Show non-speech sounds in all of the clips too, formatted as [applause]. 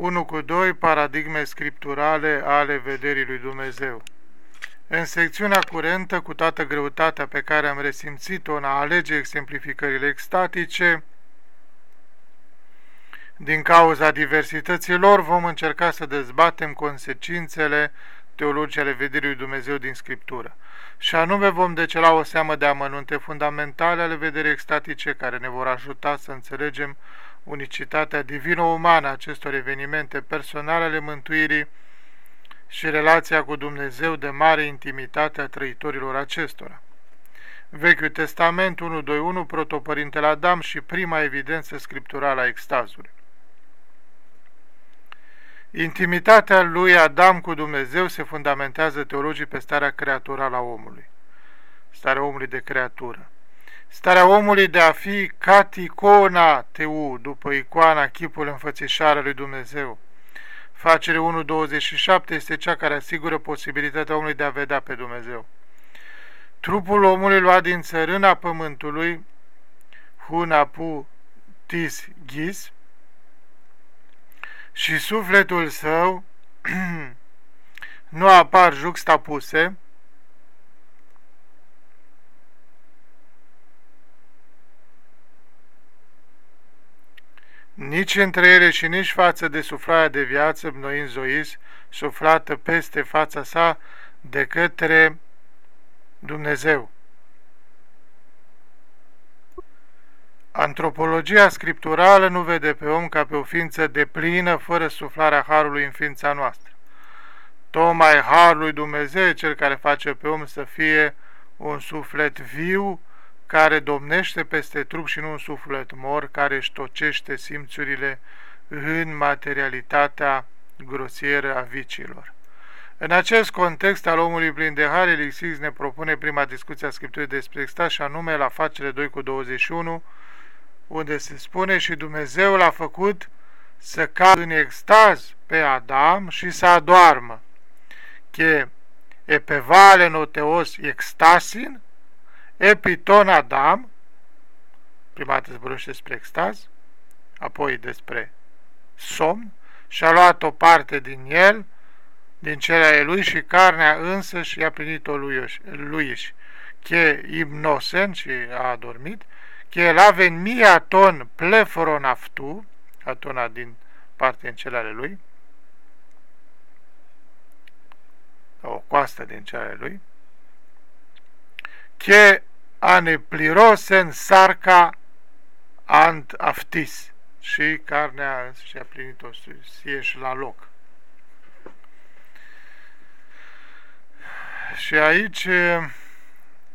1 cu 2 paradigme scripturale ale vederii lui Dumnezeu. În secțiunea curentă, cu toată greutatea pe care am resimțit-o în a alege exemplificările extatice, din cauza diversității lor, vom încerca să dezbatem consecințele teologice ale vederii lui Dumnezeu din Scriptură. Și anume vom decela o seamă de amănunte fundamentale ale vederii extatice care ne vor ajuta să înțelegem unicitatea divino-umană a acestor evenimente personale ale mântuirii și relația cu Dumnezeu de mare intimitate a trăitorilor acestora. Vechiul Testament 1.2.1, Protopărintele Adam și prima evidență scripturală a extazului. Intimitatea lui Adam cu Dumnezeu se fundamentează teologii pe starea creaturală a omului, starea omului de creatură. Starea omului de a fi caticona teu, după icoana, chipul înfățișare lui Dumnezeu. Facere 1.27 este cea care asigură posibilitatea omului de a vedea pe Dumnezeu. Trupul omului luat din țărâna pământului, hunapu tis ghis, și sufletul său [clears throat] nu apar juxtapuse, nici între ele și nici față de suflarea de viață, bnoind zois, suflată peste fața sa de către Dumnezeu. Antropologia scripturală nu vede pe om ca pe o ființă de plină, fără suflarea Harului în ființa noastră. Tocmai Harul lui Dumnezeu cel care face pe om să fie un suflet viu, care domnește peste trup și nu un suflet mor, care își tocește simțurile în materialitatea grosieră a vicilor. În acest context al omului plin de har, Elixix ne propune prima discuție a Scripturii despre extaz și anume la facele 2 cu 21, unde se spune și Dumnezeu l-a făcut să cadă în extaz pe Adam și să adoarmă. Che epevale noteos extasin, epiton Adam, prima dată vorbește despre extaz, apoi despre somn, și-a luat o parte din el, din cele ale lui și carnea însă și a plinit-o lui, și che imnosen și a adormit, che elaven mia ton pleforon aftu, atona din parte în cele ale lui, o coastă din cele ale lui, che plirosen sarca ant aftis și carnea și-a plinit-o și la loc. Și aici,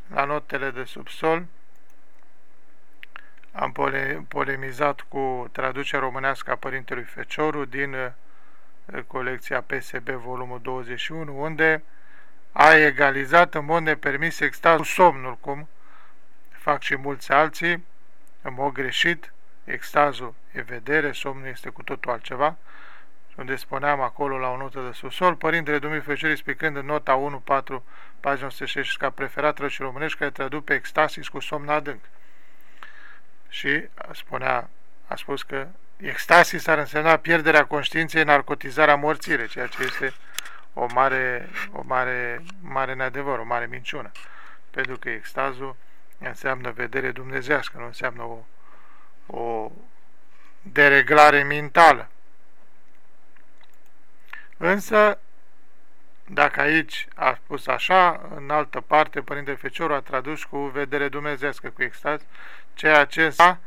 la notele de subsol, am pole polemizat cu traducerea românească a Părintelui Fecioru din uh, colecția PSB volumul 21, unde a egalizat în mod nepermis extazul somnul, cum fac și mulți alții, în mod greșit, extazul e vedere, somnul este cu totul altceva, unde spuneam acolo la o notă de susol, Părintele Dumitru Feciorii spicând în nota 1, 4, pagina 106, ca preferat răși românești care traduc pe extasis cu somn adânc și spunea, a spus că extasis ar însemna pierderea conștiinței, narcotizarea morțire, ceea ce este o mare, o mare, mare neadevăr, o mare minciună. Pentru că extazul înseamnă vedere dumnezească, nu înseamnă o, o dereglare mentală. Însă, dacă aici a spus așa, în altă parte, Părintele Fecioru a tradus cu vedere dumnezească, cu extaz, ceea ce înseamnă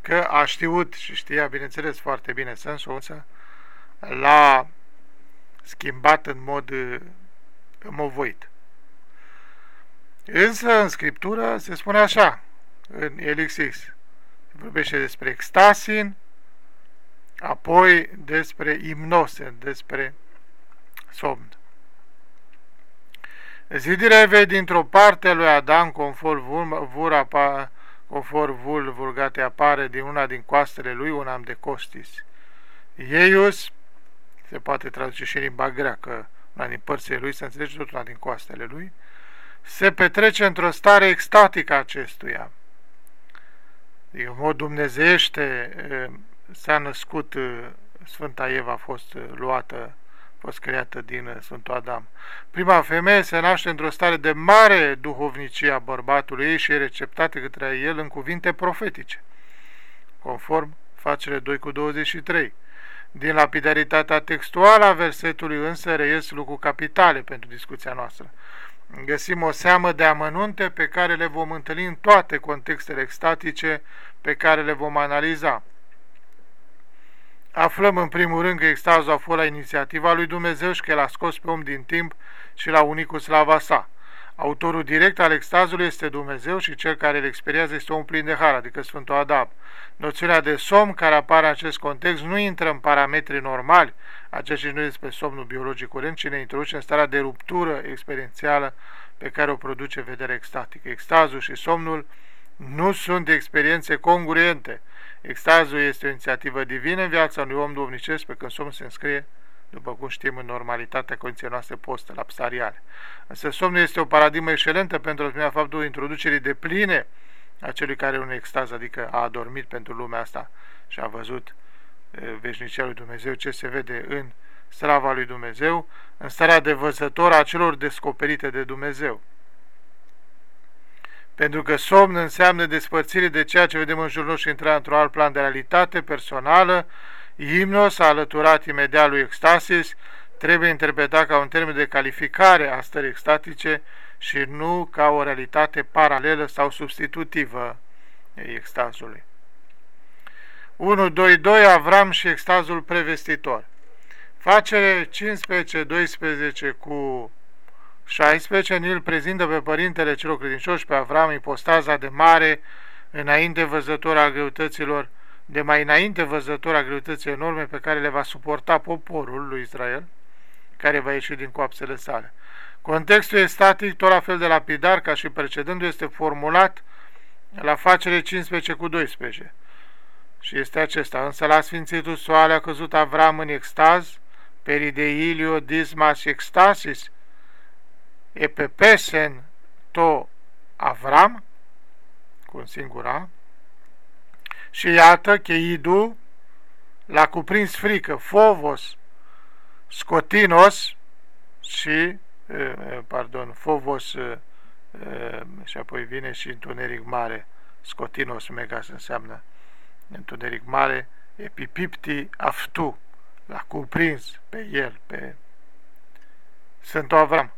că a știut și știa, bineînțeles, foarte bine sensul, însă l-a schimbat în mod movoit. Însă, în Scriptură se spune așa, în Elixix, vorbește despre extasin, apoi despre imnose, despre somn. Zidirea vei dintr-o parte lui Adam, conform vura conform vul vulgate apare din una din coastele lui, un am de costis. Eius, se poate traduce și în limba greacă, una din părțile lui, se înțelege tot una din coastele lui, se petrece într-o stare extatică acestuia. Adică, în mod dumnezeiește s-a născut Sfânta Eva a fost luată, a fost creată din Sfântul Adam. Prima femeie se naște într-o stare de mare duhovnicie a bărbatului ei și e receptată către el în cuvinte profetice, conform facere 2 cu 23. Din lapidaritatea textuală a versetului însă reies lucruri capitale pentru discuția noastră. Găsim o seamă de amănunte pe care le vom întâlni în toate contextele extatice pe care le vom analiza. Aflăm în primul rând că extazul a fost la inițiativa lui Dumnezeu și că l-a scos pe om din timp și l-a unit cu slava sa. Autorul direct al extazului este Dumnezeu și cel care îl experiază este om plin de har, adică Sfântul Adab. Noțiunea de somn care apare în acest context nu intră în parametrii normali, acesta nu este somnul biologic curent, ci ne introduce în starea de ruptură experiențială pe care o produce vederea extatică. Extazul și somnul nu sunt experiențe congruente. Extazul este o inițiativă divină în viața unui om duhovnicesc, pe când somnul se înscrie după cum știm în normalitatea condiției noastre post-lapsariale. Însă somnul este o paradigmă excelentă pentru a faptul introducerii de pline a celui care are un extaz, adică a adormit pentru lumea asta și a văzut veșnicia lui Dumnezeu, ce se vede în slava lui Dumnezeu, în starea de văzător a celor descoperite de Dumnezeu. Pentru că somn înseamnă despărțire de ceea ce vedem în jurul nostru și intra într-un alt plan de realitate personală, Imnos, alăturat imediat lui extasis, trebuie interpretat ca un termen de calificare a stării extatice și nu ca o realitate paralelă sau substitutivă extazului. 1, 2, 2, Avram și extazul prevestitor. Facere 15-12 cu 16, Nil prezintă pe părintele celor credincioși, pe Avram, ipostaza de mare, înainte văzător a greutăților de mai înainte văzător a greutății enorme pe care le va suporta poporul lui Israel, care va ieși din coapsele sale. Contextul e static, tot la fel de lapidar ca și precedentul, este formulat la facere 15 cu 12. Și este acesta. Însă la Sfințitul Soale a căzut Avram în extaz, perideilio dismas extasis, epepesen to Avram, cu un singur A, și iată, Cheidu l-a cuprins frică, Fovos, Scotinos și, pardon, Fovos și apoi vine și întuneric mare, Scotinos megas înseamnă întuneric mare, Epipipti Aftu, l-a cuprins pe el, pe Sfântul Avram.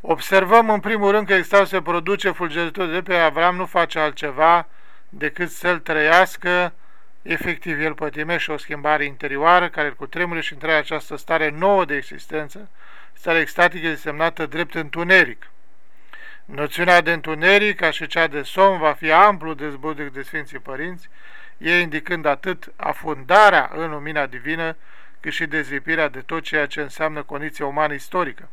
Observăm în primul rând că extazul se produce fulgeritor de pe Avram, nu face altceva decât să-l trăiască, efectiv el pătimește o schimbare interioară care îl cutremure și întreia această stare nouă de existență, stare extatică desemnată drept întuneric. Noțiunea de întuneric, ca și cea de somn, va fi amplu dezbătut de Sfinții Părinți, ei indicând atât afundarea în lumina divină, cât și dezlipirea de tot ceea ce înseamnă condiția umană istorică.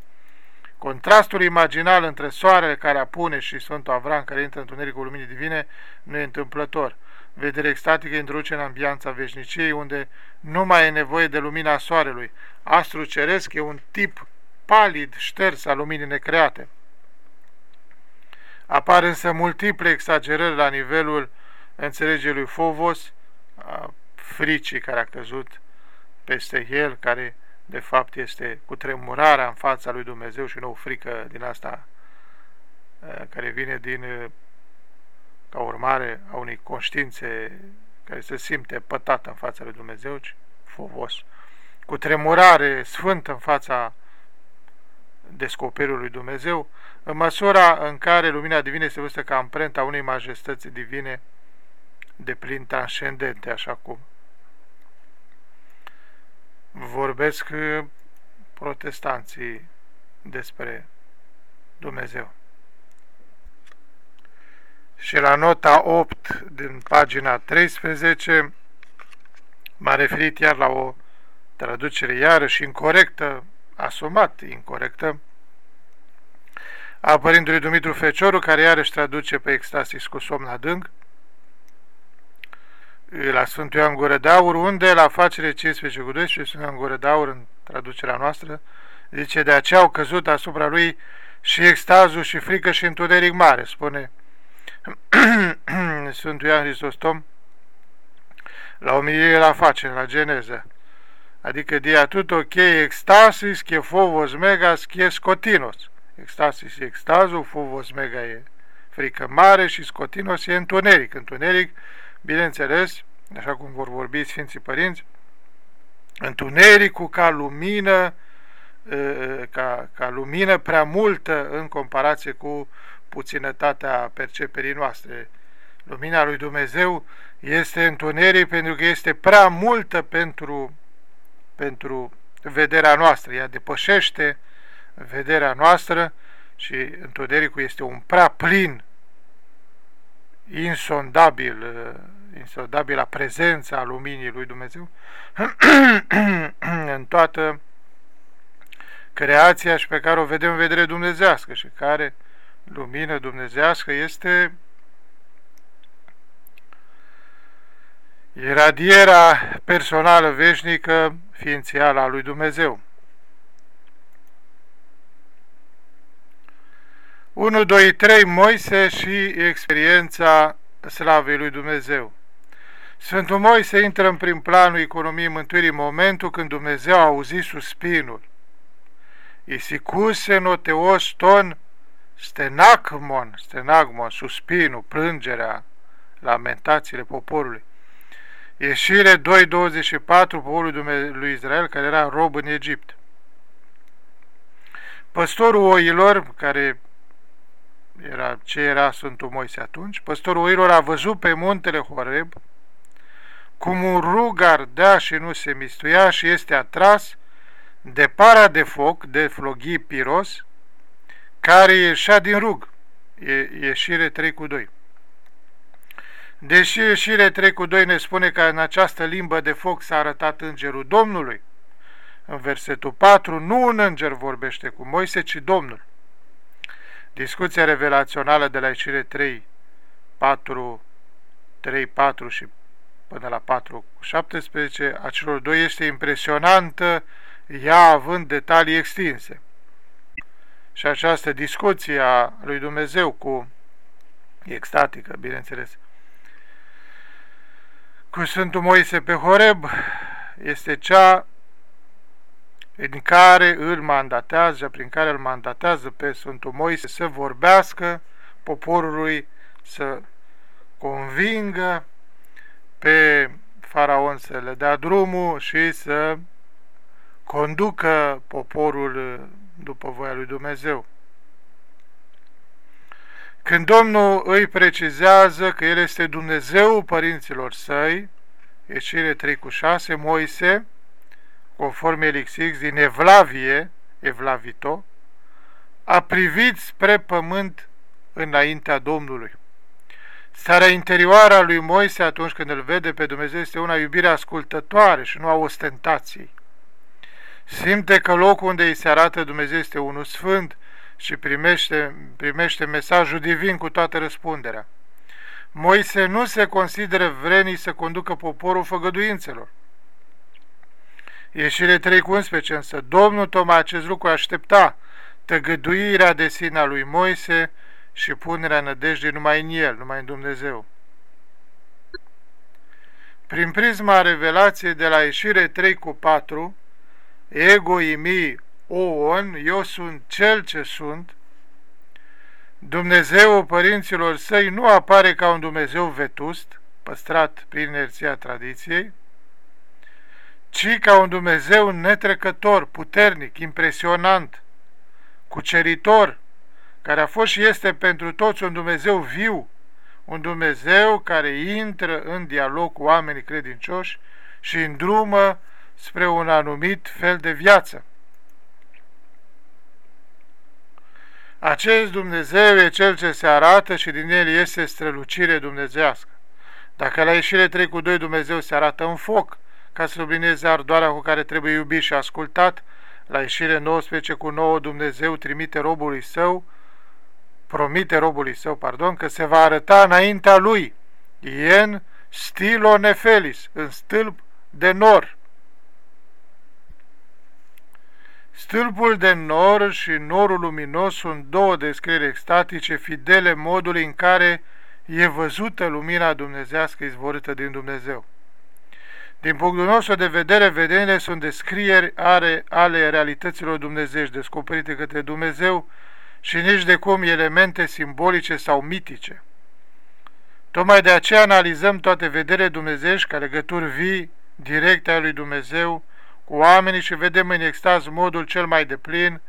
Contrastul imaginal între soarele care apune și Sfântul Avram care intră în întunericul luminii divine nu e întâmplător. Vedere extatică introduce în ambianța veșniciei unde nu mai e nevoie de lumina soarelui. Astru ceresc e un tip palid șters al luminii necreate. Apar însă multiple exagerări la nivelul înțelegerii lui Fovos, a fricii care a căzut peste el, care de fapt este cu tremurarea în fața lui Dumnezeu și nu o frică din asta care vine din ca urmare a unei conștiințe care se simte pătată în fața lui Dumnezeu, ci fovos, cu tremurare sfântă în fața descoperiului lui Dumnezeu, în măsura în care lumina divină este văzută ca amprenta unei majestăți divine de plin transcendente, așa cum vorbesc uh, protestanții despre Dumnezeu. Și la nota 8 din pagina 13 m-a referit iar la o traducere iarăși incorrectă, asumat incorrectă, a părintului Dumitru Fecioru, care iarăși traduce pe extasis cu somn adânc, la Sfântul Ioan Gură de Aur, unde la facere 15 cu 12, Sfântul Ioan Gură de Aur, în traducerea noastră, zice, de aceea au căzut asupra lui și extazul și frică și întuneric mare, spune [clears throat] Sfântul Ioan Hristostom, la omilie la facere, la geneză. adică dia tuto che extasis, che fovos megas, che scotinos. Extasis e extazul, fovos mega e frică mare și scotinos e întuneric. Întuneric, bineînțeles, așa cum vor vorbi Sfinții Părinți, întunericul ca lumină, ca, ca lumină prea multă în comparație cu puținătatea perceperii noastre. Lumina lui Dumnezeu este întuneric pentru că este prea multă pentru, pentru vederea noastră. Ea depășește vederea noastră și întunericul este un prea plin, insondabil, insondabilă prezența luminii lui Dumnezeu [clears throat] în toată creația și pe care o vedem în vedere dumnezească și care lumină dumnezească este iradierea personală veșnică ființială a lui Dumnezeu. 1, 2, 3, Moise și experiența slavei lui Dumnezeu. Sfântul Moise intră în prim planul economiei mântuirii în momentul când Dumnezeu a auzit suspinul. Isicuse noteos ton stenacmon, stenagmon, suspinul, plângerea, lamentațiile poporului. Ieșire 2.24, poporul lui Israel, care era rob în Egipt. Păstorul oilor, care era, ce era Sfântul Moise atunci, păstorul oilor a văzut pe muntele Horeb cum un rug ardea și nu se mistuia și este atras de para de foc, de floghii piros, care ieșea din rug. E, ieșire 3 cu 2. Deși ieșire 3 cu 2 ne spune că în această limbă de foc s-a arătat îngerul Domnului, în versetul 4 nu un înger vorbește cu Moise, ci Domnul. Discuția revelațională de la ieșire 3, 4, 3, 4 și până la 4 cu 17 a celor doi este impresionantă, ea având detalii extinse. Și această discuție a lui Dumnezeu cu extatică, bineînțeles, cu Sfântul Moise pe Horeb este cea în care îl mandatează, prin care îl mandatează pe Sfântul Moise să vorbească poporului, să convingă pe faraon să le dea drumul și să conducă poporul după voia lui Dumnezeu. Când Domnul îi precizează că El este Dumnezeu părinților săi, ieșire 3 cu 6, Moise, conform Elixix, din Evlavie, Evlavito, a privit spre pământ înaintea Domnului. Starea interioară a lui Moise atunci când îl vede pe Dumnezeu este una iubire ascultătoare și nu a ostentației. Simte că locul unde îi se arată Dumnezeu este unul sfânt și primește, primește mesajul divin cu toată răspunderea. Moise nu se consideră vrenii să conducă poporul făgăduințelor. Ieșire 3 cu 11, însă Domnul tocmai acest lucru aștepta, tăgăduirea de sine a lui Moise și punerea nădejdii numai în El, numai în Dumnezeu. Prin prisma revelației de la ieșire 3 cu 4, ego imi oon, eu sunt cel ce sunt, Dumnezeu părinților săi nu apare ca un Dumnezeu vetust, păstrat prin inerția tradiției, ci ca un Dumnezeu netrecător, puternic, impresionant, cuceritor, care a fost și este pentru toți un Dumnezeu viu, un Dumnezeu care intră în dialog cu oamenii credincioși și îndrumă spre un anumit fel de viață. Acest Dumnezeu e Cel ce se arată și din El este strălucire dumnezească. Dacă la ieșire 3 cu 2 Dumnezeu se arată în foc, ca să sublinieze ardoarea cu care trebuie iubit și ascultat, la ieșire 19 cu 9 Dumnezeu trimite robului său, promite robului său, pardon, că se va arăta înaintea lui, ien stilo nefelis, în stâlp de nor. Stâlpul de nor și norul luminos sunt două descrieri extatice fidele modului în care e văzută lumina dumnezească izvorită din Dumnezeu. Din punctul nostru de vedere, vedenile sunt descrieri are, ale realităților dumnezești descoperite către Dumnezeu și nici de cum elemente simbolice sau mitice. Tocmai de aceea analizăm toate vederile dumnezești ca legături vii, directe ale lui Dumnezeu, cu oamenii și vedem în extaz modul cel mai deplin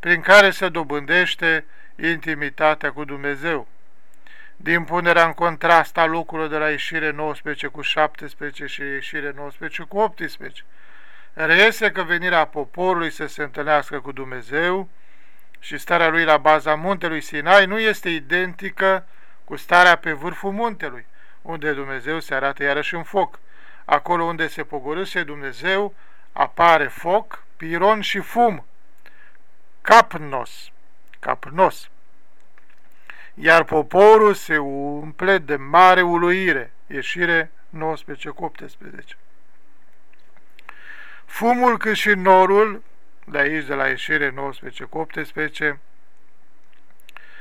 prin care se dobândește intimitatea cu Dumnezeu. Din punerea în contrast a lucrurilor de la ieșire 19 cu 17 și ieșire 19 cu 18, reiese că venirea poporului să se întâlnească cu Dumnezeu și starea lui la baza muntelui Sinai nu este identică cu starea pe vârful muntelui, unde Dumnezeu se arată iarăși în foc. Acolo unde se pogorâse Dumnezeu, apare foc, piron și fum, capnos, capnos. Iar poporul se umple de mare uluire, ieșire 19 cu 18. Fumul cât și norul, de aici de la ieșire 19 cu 18,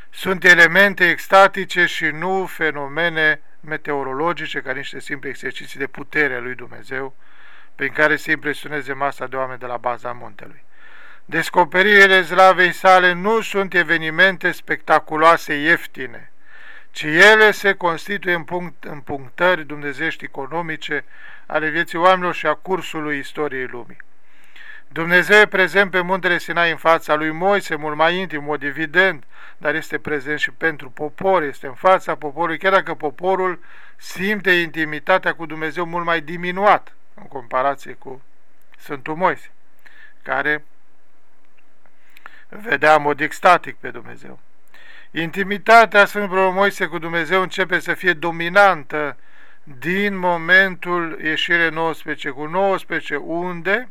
sunt elemente extatice și nu fenomene meteorologice ca niște simple exerciții de putere a lui Dumnezeu, prin care se impresioneze masa de oameni de la baza muntelui. Descoperirile slavei sale nu sunt evenimente spectaculoase ieftine, ci ele se constituie în, punct, în punctări dumnezești economice ale vieții oamenilor și a cursului istoriei lumii. Dumnezeu e prezent pe muntele Sinai în fața lui Moise, mult mai intim, în mod evident, dar este prezent și pentru popor, este în fața poporului, chiar dacă poporul simte intimitatea cu Dumnezeu mult mai diminuat în comparație cu Sfântul Moise, care vedea în mod extatic pe Dumnezeu. Intimitatea Sfântului Moise cu Dumnezeu începe să fie dominantă din momentul ieșire 19 cu 19, unde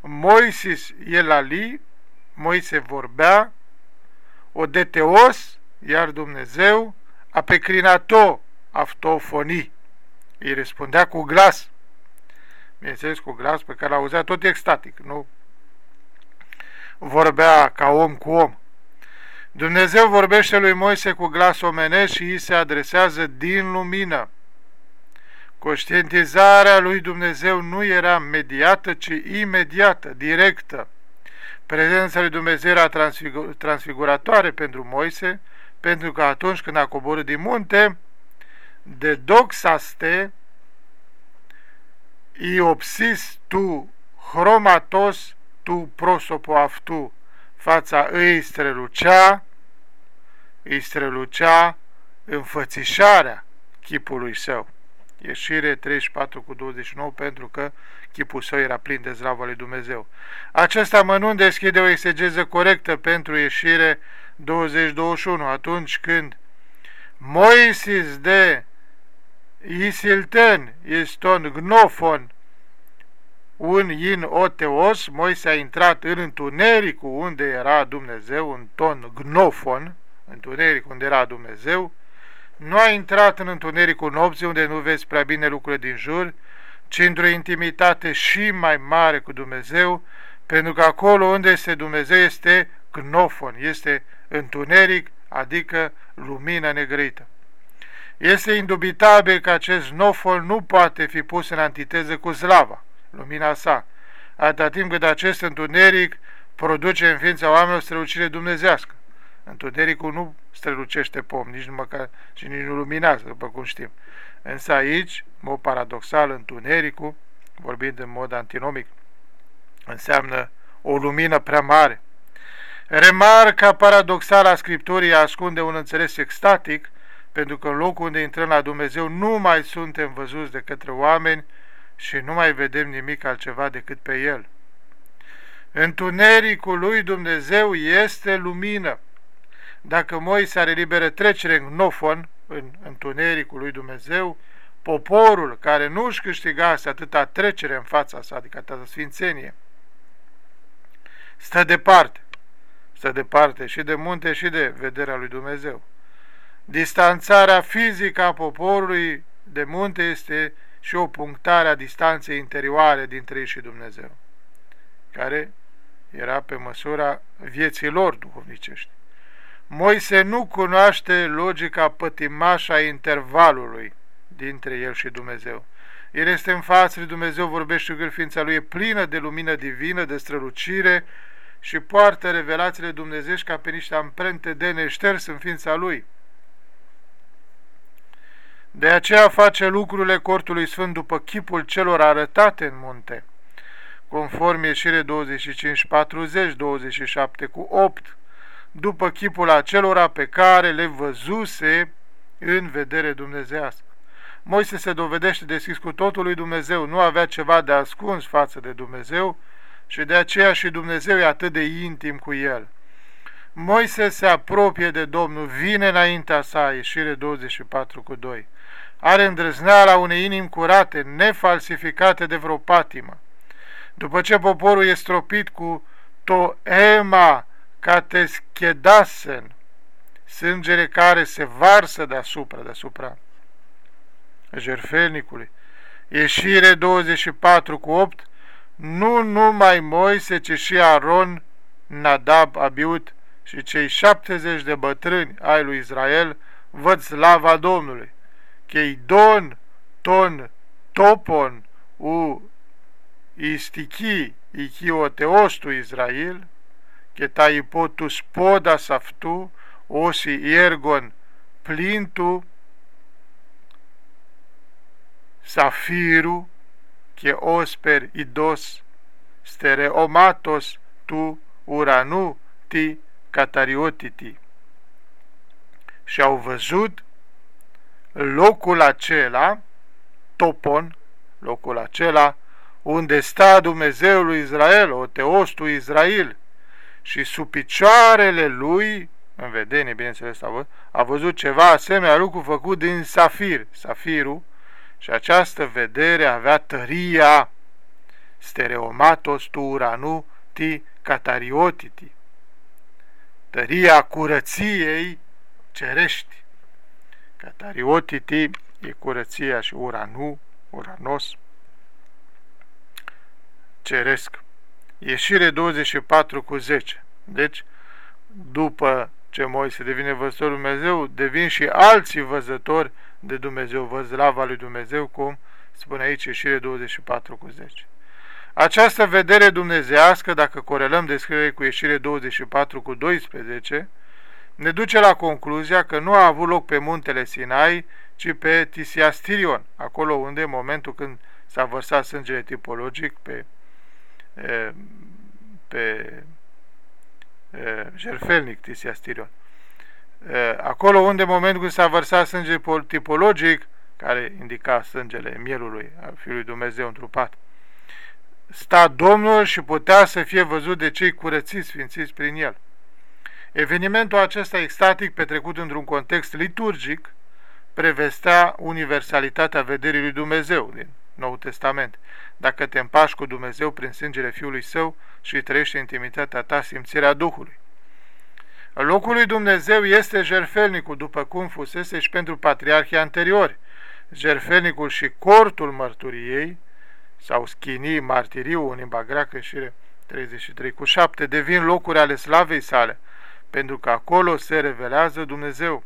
Moisis el ali, Moise vorbea, o deteos, iar Dumnezeu a pecrinato aftofonii. Îi răspundea cu glas, bineînțeles cu glas pe care l-auzea tot extatic, nu vorbea ca om cu om. Dumnezeu vorbește lui Moise cu glas omenesc și îi se adresează din lumină. Conștientizarea lui Dumnezeu nu era mediată, ci imediată, directă. Prezența lui Dumnezeu era transfigur transfiguratoare pentru Moise, pentru că atunci când a coborât din munte, de doxaste, iopsis tu hromatos tu prosopoaftu, fața îi strălucea, îi strălucea înfățișarea chipului său. Ieșire 34 cu 29 pentru că chipul său era plin de zlavă lui Dumnezeu. Acest amănunt deschide o exegeză corectă pentru ieșire 20-21 atunci când Moisis de Isilten este un gnofon un in oteos, Moise a intrat în întunericul unde era Dumnezeu, un ton gnofon, întuneric unde era Dumnezeu, nu a intrat în întunericul nopții unde nu vezi prea bine lucrurile din jur, ci într-o intimitate și mai mare cu Dumnezeu, pentru că acolo unde este Dumnezeu este gnofon, este întuneric, adică lumină negrită. Este indubitabil că acest gnofon nu poate fi pus în antiteză cu slava lumina sa, atâta timp cât acest întuneric produce în ființa oamenilor strălucire dumnezească. Întunericul nu strălucește pom, nici, măcar, și nici nu luminează, după cum știm. Însă aici, în mod paradoxal, întunericul, vorbind în mod antinomic, înseamnă o lumină prea mare. Remarca paradoxală a Scripturii ascunde un înțeles extatic, pentru că în locul unde intrăm la Dumnezeu nu mai suntem văzuți de către oameni, și nu mai vedem nimic altceva decât pe el. Întunericul lui Dumnezeu este lumină. Dacă Moise are liberă trecere în nofon, în întunericul lui Dumnezeu, poporul care nu își câștigase atâta trecere în fața sa, adică atâta sfințenie, stă departe, stă departe și de munte și de vederea lui Dumnezeu. Distanțarea fizică a poporului de munte este și o punctare a distanței interioare dintre ei și Dumnezeu, care era pe măsura vieții lor duhovnicești. Moise nu cunoaște logica pătimașă a intervalului dintre el și Dumnezeu. El este în față lui Dumnezeu, vorbește cu ființa lui, e plină de lumină divină, de strălucire și poartă revelațiile dumnezești ca pe niște amprente de neșters în ființa lui. De aceea face lucrurile cortului sfânt după chipul celor arătate în munte, conform ieșire 25, 40, 27 cu 8, după chipul acelora pe care le văzuse în vedere dumnezească. Moise se dovedește deschis cu totul lui Dumnezeu, nu avea ceva de ascuns față de Dumnezeu și de aceea și Dumnezeu e atât de intim cu el. Moise se apropie de Domnul, vine înaintea sa, ieșire 24 cu 2. Are îndrăzneala unei inimi curate, nefalsificate de vreo patimă. După ce poporul e stropit cu toema cateschedasen, sângele care se varsă deasupra, deasupra jerfelnicului. Ieșire 24 cu 8, nu numai Moise, ci și Aron, Nadab, Abiut și cei 70 de bătrâni ai lui Israel văd slava Domnului. Cheidon, ton, topon, u istichi, ichioteostu Israel, και τα υπό τους πόντας αυτού όσοι έργων πλην του σαφύρου και όσπερ ιντός στερεωμάτος του ουρανού τη καταριότητη. Și au văzut locul acela, topon, locul acela, unde sta Dumnezeul lui Israel, o teostul Israel, și sub picioarele lui, în vedenie, bineînțeles, a văzut, a văzut ceva asemenea lucru făcut din safir, safirul, și această vedere avea tăria stereomatos tu uranu ti catariotiti, tăria curăției cerești. Catariotiti e curăția și uranu, uranos, ceresc. Ieșire 24 cu 10. Deci, după ce Moise devine văzătorul Dumnezeu, devin și alții văzători de Dumnezeu, văzlava lui Dumnezeu, cum spune aici ieșire 24 cu 10. Această vedere dumnezească, dacă corelăm descrierea cu ieșire 24 cu 12, ne duce la concluzia că nu a avut loc pe muntele Sinai, ci pe Tisiastirion, acolo unde, în momentul când s-a vărsat sângele tipologic pe pe jerfelnic Tisiastirion. Acolo unde, în momentul când s-a vărsat sânge tipologic, care indica sângele mielului al Fiului Dumnezeu întrupat, sta Domnul și putea să fie văzut de cei curățiți, sfințiți prin el. Evenimentul acesta extatic, petrecut într-un context liturgic, prevestea universalitatea vederii lui Dumnezeu din Nou Testament. Dacă te împași cu Dumnezeu prin sângele Fiului Său și trăiești intimitatea ta simțirea Duhului. Locul lui Dumnezeu este jerfelnicul, după cum fusese și pentru patriarhii anteriori. Jerfelnicul și cortul mărturiei, sau schinii, martiriu în limba greacă și 33 cu 7, devin locuri ale slavei sale, pentru că acolo se revelează Dumnezeu.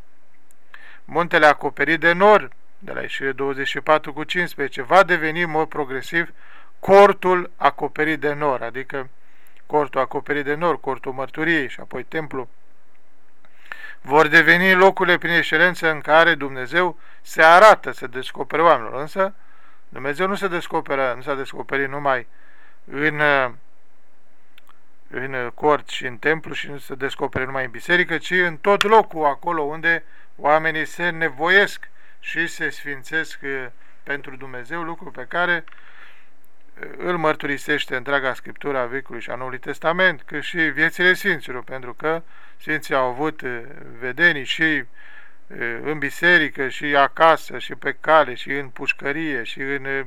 Muntele acoperit de nor, de la ieșire 24 cu 15, va deveni în mod progresiv cortul acoperit de nor, adică cortul acoperit de nor, cortul mărturiei și apoi templu, vor deveni locurile prin excelență în care Dumnezeu se arată, se descoperă oamenilor. Însă Dumnezeu nu se descoperă, nu s-a descoperit numai în, în cort și în templu și nu se descoperă numai în biserică, ci în tot locul acolo unde oamenii se nevoiesc și se sfințesc uh, pentru Dumnezeu, lucru pe care uh, îl mărturisește întreaga Scriptura Vechiului și a Noului Testament, cât și viețile Sfinților, pentru că Sfinții au avut uh, vedenii și în biserică, și acasă, și pe cale, și în pușcărie, și în,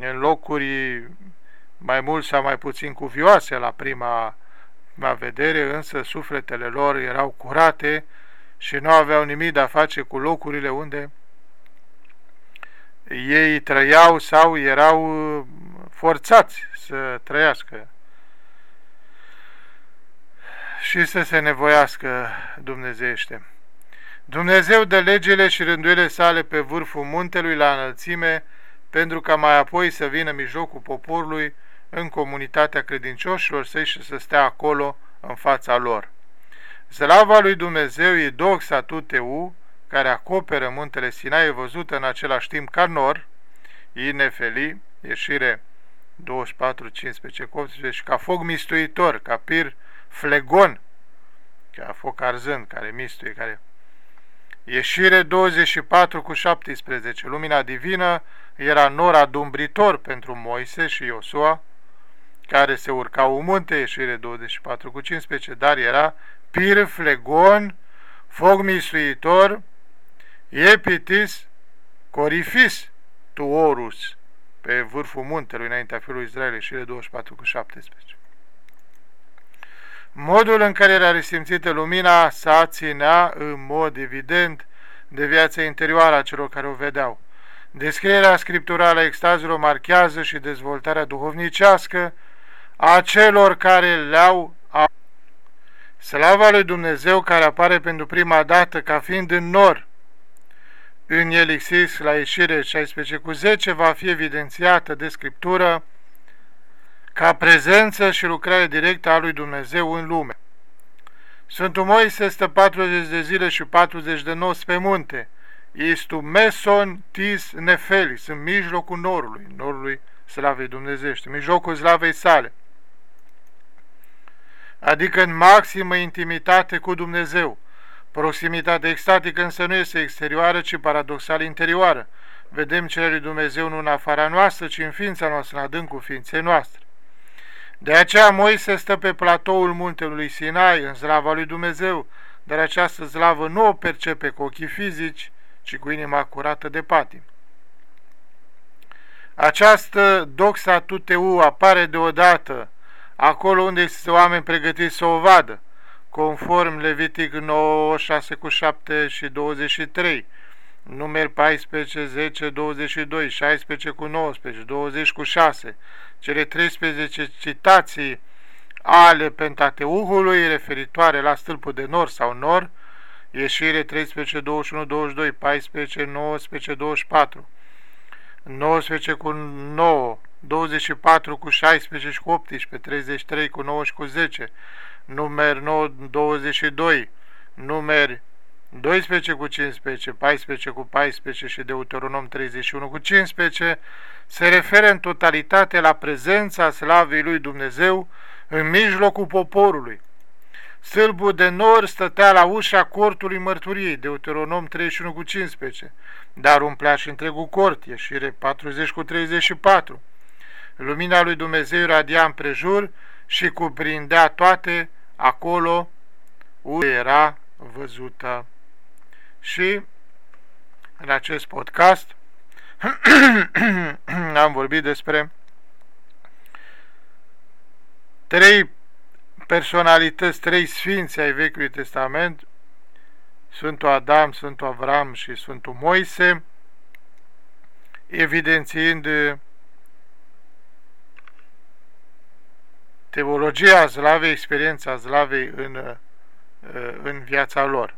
în locuri mai mult sau mai puțin cuvioase la prima, prima vedere, însă sufletele lor erau curate și nu aveau nimic de a face cu locurile unde ei trăiau sau erau forțați să trăiască și să se nevoiască dumnezeiește. Dumnezeu dă legile și rânduiele sale pe vârful muntelui la înălțime, pentru ca mai apoi să vină mijlocul poporului în comunitatea credincioșilor săi și să stea acolo în fața lor. Slava lui Dumnezeu e doxa tuteu, care acoperă muntele Sinai, e văzută în același timp ca nor, Inefeli, ieșire 24, 15, 18, și ca foc mistuitor, ca pir flegon, ca foc arzând, care mistuie, care... Ieșire 24 cu 17, lumina divină era nor adumbritor pentru Moise și Iosua, care se urcau un munte, ieșire 24 cu 15, dar era pir flegon, foc mistuitor, epitis, corifis, tuorus, pe vârful muntelui înaintea fiului Israel, ieșire 24 cu 17. Modul în care era resimțită lumina s-a ținea în mod evident de viața interioară a celor care o vedeau. Descrierea scripturală a extazilor marchează și dezvoltarea duhovnicească a celor care le-au Slava lui Dumnezeu care apare pentru prima dată ca fiind în nor în Elixis la ieșire 16 cu 10 va fi evidențiată de Scriptură ca prezență și lucrare directă a lui Dumnezeu în lume. Sfântul Moise stă 40 de zile și 40 de nopți pe munte. Istu meson tis nefelis, în mijlocul norului, norului slavei dumnezești, în mijlocul slavei sale. Adică în maximă intimitate cu Dumnezeu. Proximitatea extatică însă nu este exterioară, ci paradoxal interioară. Vedem cele lui Dumnezeu nu în afara noastră, ci în ființa noastră, în adâncul ființei noastre. De aceea Moise stă pe platoul muntelui Sinai, în slava lui Dumnezeu, dar această slavă nu o percepe cu ochii fizici, ci cu inima curată de patim. Această doxa tuteu apare deodată acolo unde este oameni pregătiți să o vadă, conform Levitic 9, 6 cu 7 și 23, numeri 14, 10, 22, 16 cu 19, 20 cu 6, cele 13 citații ale Pentateuhului referitoare la stâlpul de nor sau nor, ieșire 13, 21, 22, 14, 19, 24, 19 cu 9, 24 cu 16 și cu 18, 33 cu 9 și cu 10, numeri 9, 22, numeri 12 cu 15, 14 cu 14 și Deuteronom 31 cu 15, se referă în totalitate la prezența slavei lui Dumnezeu în mijlocul poporului. Sâlbul de nor stătea la ușa cortului mărturiei, Deuteronom 31 cu 15, dar umplea și întregul cort, ieșire 40 cu 34. Lumina lui Dumnezeu radia împrejur și cuprindea toate acolo unde era văzută. Și în acest podcast [clears throat] am vorbit despre trei personalități, trei sfinți ai Vechiului Testament, Sfântul Adam, Sfântul Avram și Sfântul Moise, evidențiind teologia zlavei, experiența zlavei în, în viața lor.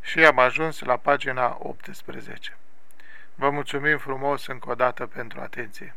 Și am ajuns la pagina 18. Vă mulțumim frumos încă o dată pentru atenție.